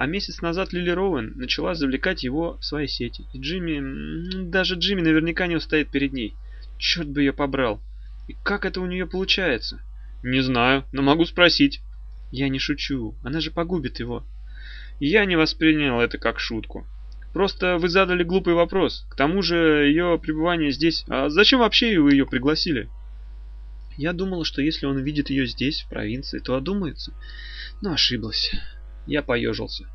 А месяц назад Лили Роуэн начала завлекать его в свои сети. И Джимми... Даже Джимми наверняка не устоит перед ней. Черт бы ее побрал. И как это у нее получается? Не знаю, но могу спросить. Я не шучу. Она же погубит его. Я не воспринял это как шутку. Просто вы задали глупый вопрос. К тому же ее пребывание здесь... А зачем вообще вы ее пригласили? Я думала, что если он увидит ее здесь, в провинции, то одумается. Но ошиблась. Я поежился.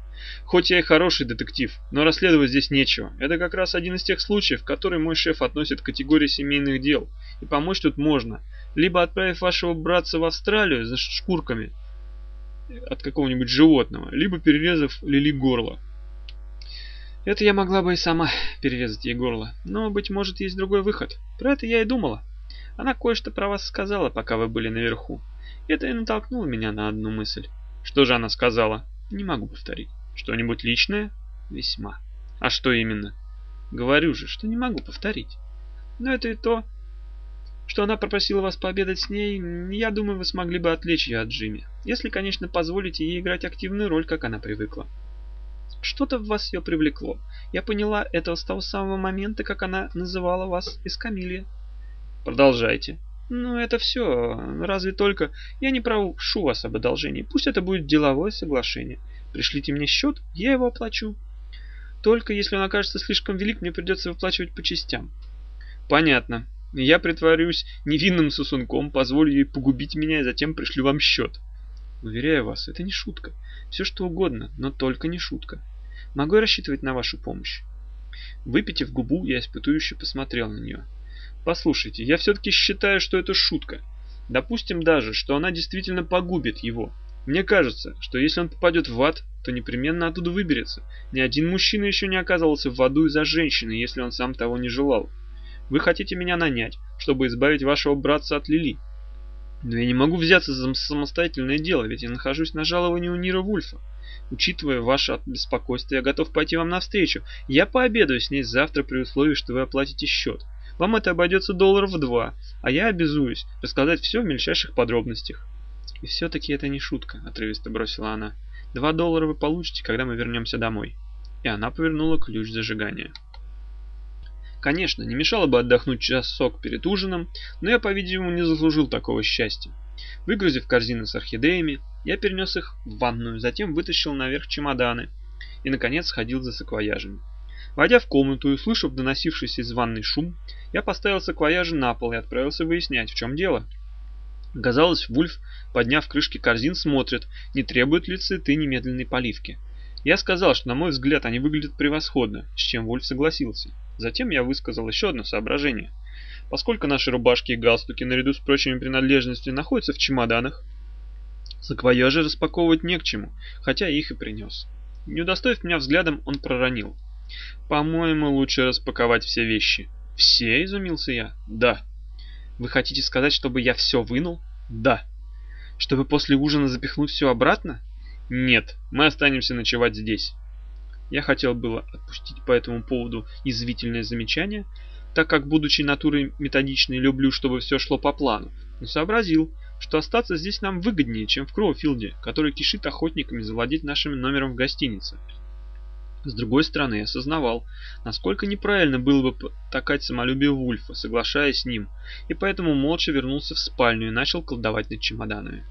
Хоть я и хороший детектив, но расследовать здесь нечего. Это как раз один из тех случаев, который мой шеф относит к категории семейных дел. И помочь тут можно. Либо отправив вашего братца в Австралию за шкурками от какого-нибудь животного, либо перерезав Лили горло. Это я могла бы и сама перерезать ей горло, но, быть может, есть другой выход. Про это я и думала. Она кое-что про вас сказала, пока вы были наверху. Это и натолкнуло меня на одну мысль. Что же она сказала? Не могу повторить. Что-нибудь личное? Весьма. А что именно? Говорю же, что не могу повторить. Но это и то, что она попросила вас пообедать с ней, я думаю, вы смогли бы отвлечь ее от Джимми. Если, конечно, позволите ей играть активную роль, как она привыкла. Что-то в вас ее привлекло. Я поняла это с того самого момента, как она называла вас Эскамилья. Продолжайте. Ну, это все. Разве только... Я не прошу вас об одолжении. Пусть это будет деловое соглашение. Пришлите мне счет, я его оплачу. Только если он окажется слишком велик, мне придется выплачивать по частям. Понятно. Я притворюсь невинным сосунком, позволю ей погубить меня и затем пришлю вам счет. Уверяю вас, это не шутка. Все что угодно, но только не шутка. Могу я рассчитывать на вашу помощь? Выпитив губу, я испытующе посмотрел на нее. Послушайте, я все-таки считаю, что это шутка. Допустим даже, что она действительно погубит его. Мне кажется, что если он попадет в ад, то непременно оттуда выберется. Ни один мужчина еще не оказывался в аду из-за женщины, если он сам того не желал. Вы хотите меня нанять, чтобы избавить вашего братца от Лили. Но я не могу взяться за самостоятельное дело, ведь я нахожусь на жаловании у Нира Вульфа. Учитывая ваше беспокойство, я готов пойти вам навстречу. Я пообедаю с ней завтра при условии, что вы оплатите счет. Вам это обойдется долларов в два, а я обязуюсь рассказать все в мельчайших подробностях. И все-таки это не шутка, отрывисто бросила она. Два доллара вы получите, когда мы вернемся домой. И она повернула ключ зажигания. Конечно, не мешало бы отдохнуть часок перед ужином, но я, по-видимому, не заслужил такого счастья. Выгрузив корзины с орхидеями, я перенес их в ванную, затем вытащил наверх чемоданы и, наконец, сходил за саквояжами. Войдя в комнату и услышав доносившийся из ванной шум, я поставил саквояжи на пол и отправился выяснять, в чем дело. Казалось, Вульф, подняв крышки корзин, смотрит, не требуют ли цветы немедленной поливки. Я сказал, что, на мой взгляд, они выглядят превосходно, с чем Вульф согласился. Затем я высказал еще одно соображение. Поскольку наши рубашки и галстуки наряду с прочими принадлежностями находятся в чемоданах, саквояжи распаковывать не к чему, хотя их и принес. Не удостоив меня взглядом, он проронил. «По-моему, лучше распаковать все вещи». «Все?» – изумился я. «Да». «Вы хотите сказать, чтобы я все вынул?» «Да». «Чтобы после ужина запихнуть все обратно?» «Нет, мы останемся ночевать здесь». Я хотел было отпустить по этому поводу извительное замечание, так как, будучи натурой методичной, люблю, чтобы все шло по плану, но сообразил, что остаться здесь нам выгоднее, чем в Кроуфилде, который кишит охотниками завладеть нашим номером в гостинице. С другой стороны, я осознавал, насколько неправильно было бы такать самолюбие Вульфа, соглашаясь с ним, и поэтому молча вернулся в спальню и начал колдовать над чемоданами.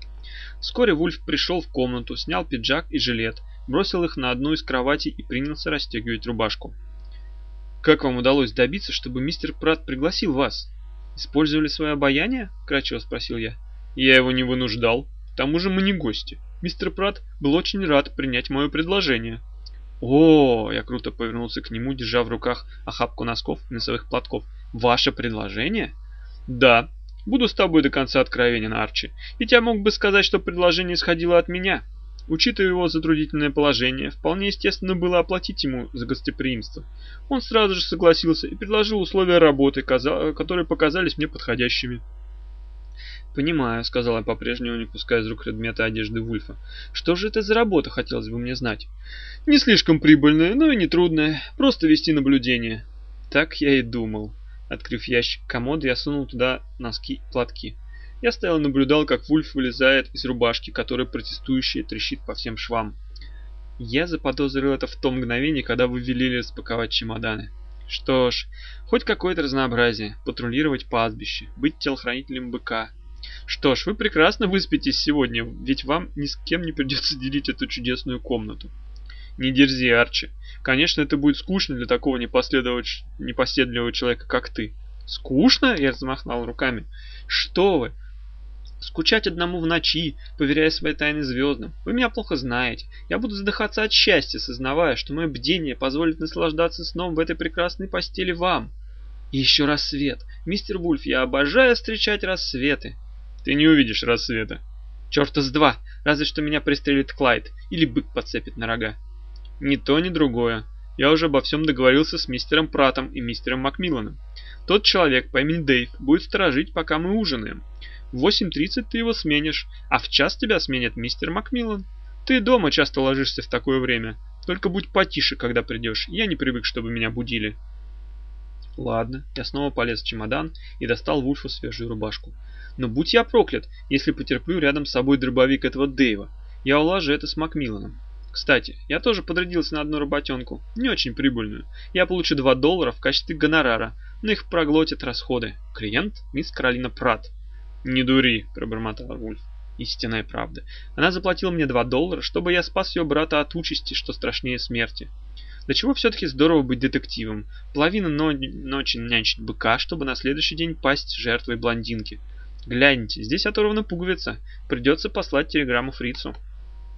Вскоре Вульф пришел в комнату, снял пиджак и жилет, бросил их на одну из кроватей и принялся расстегивать рубашку. «Как вам удалось добиться, чтобы мистер Пратт пригласил вас? Использовали свое обаяние?» – кратчево спросил я. «Я его не вынуждал. К тому же мы не гости. Мистер Пратт был очень рад принять мое предложение». «О!» – я круто повернулся к нему, держа в руках охапку носков и носовых платков. «Ваше предложение?» «Да. Буду с тобой до конца откровенен, Арчи. Ведь я мог бы сказать, что предложение исходило от меня. Учитывая его затруднительное положение, вполне естественно было оплатить ему за гостеприимство. Он сразу же согласился и предложил условия работы, которые показались мне подходящими. «Понимаю», — сказала по-прежнему, не пуская из рук предметы одежды Вульфа. «Что же это за работа, хотелось бы мне знать?» «Не слишком прибыльная, но и не трудная. Просто вести наблюдение». «Так я и думал». Открыв ящик комода, я сунул туда носки и платки. Я стоял и наблюдал, как Вульф вылезает из рубашки, которая протестующая трещит по всем швам. Я заподозрил это в то мгновение, когда вы велели распаковать чемоданы. Что ж, хоть какое-то разнообразие. Патрулировать пастбище, быть телохранителем быка. Что ж, вы прекрасно выспитесь сегодня, ведь вам ни с кем не придется делить эту чудесную комнату. Не дерзи, Арчи. Конечно, это будет скучно для такого непоседливого человека, как ты. Скучно? Я размахнул руками. Что вы? Скучать одному в ночи, поверяя свои тайны звездам. Вы меня плохо знаете. Я буду задыхаться от счастья, сознавая, что мое бдение позволит наслаждаться сном в этой прекрасной постели вам. И еще рассвет. Мистер Вульф, я обожаю встречать рассветы. Ты не увидишь рассвета. Черта с два. Разве что меня пристрелит Клайд или бык подцепит на рога. Ни то, ни другое. Я уже обо всем договорился с мистером Пратом и мистером Макмилланом. Тот человек по имени Дэйв будет сторожить, пока мы ужинаем. В 8.30 ты его сменишь, а в час тебя сменит мистер Макмиллан. Ты дома часто ложишься в такое время. Только будь потише, когда придешь. Я не привык, чтобы меня будили. Ладно, я снова полез в чемодан и достал Вульфу свежую рубашку. Но будь я проклят, если потерплю рядом с собой дробовик этого Дэйва. Я улажу это с Макмилланом. Кстати, я тоже подрядился на одну работенку, не очень прибыльную. Я получу 2 доллара в качестве гонорара, но их проглотят расходы. Клиент – мисс Каролина Пратт. «Не дури», — пробормотал Вульф. Истинная правда. Она заплатила мне 2 доллара, чтобы я спас ее брата от участи, что страшнее смерти. До чего все-таки здорово быть детективом. Половина но... ночи нянчить быка, чтобы на следующий день пасть жертвой блондинки. Гляньте, здесь оторвана пуговица. Придется послать телеграмму фрицу.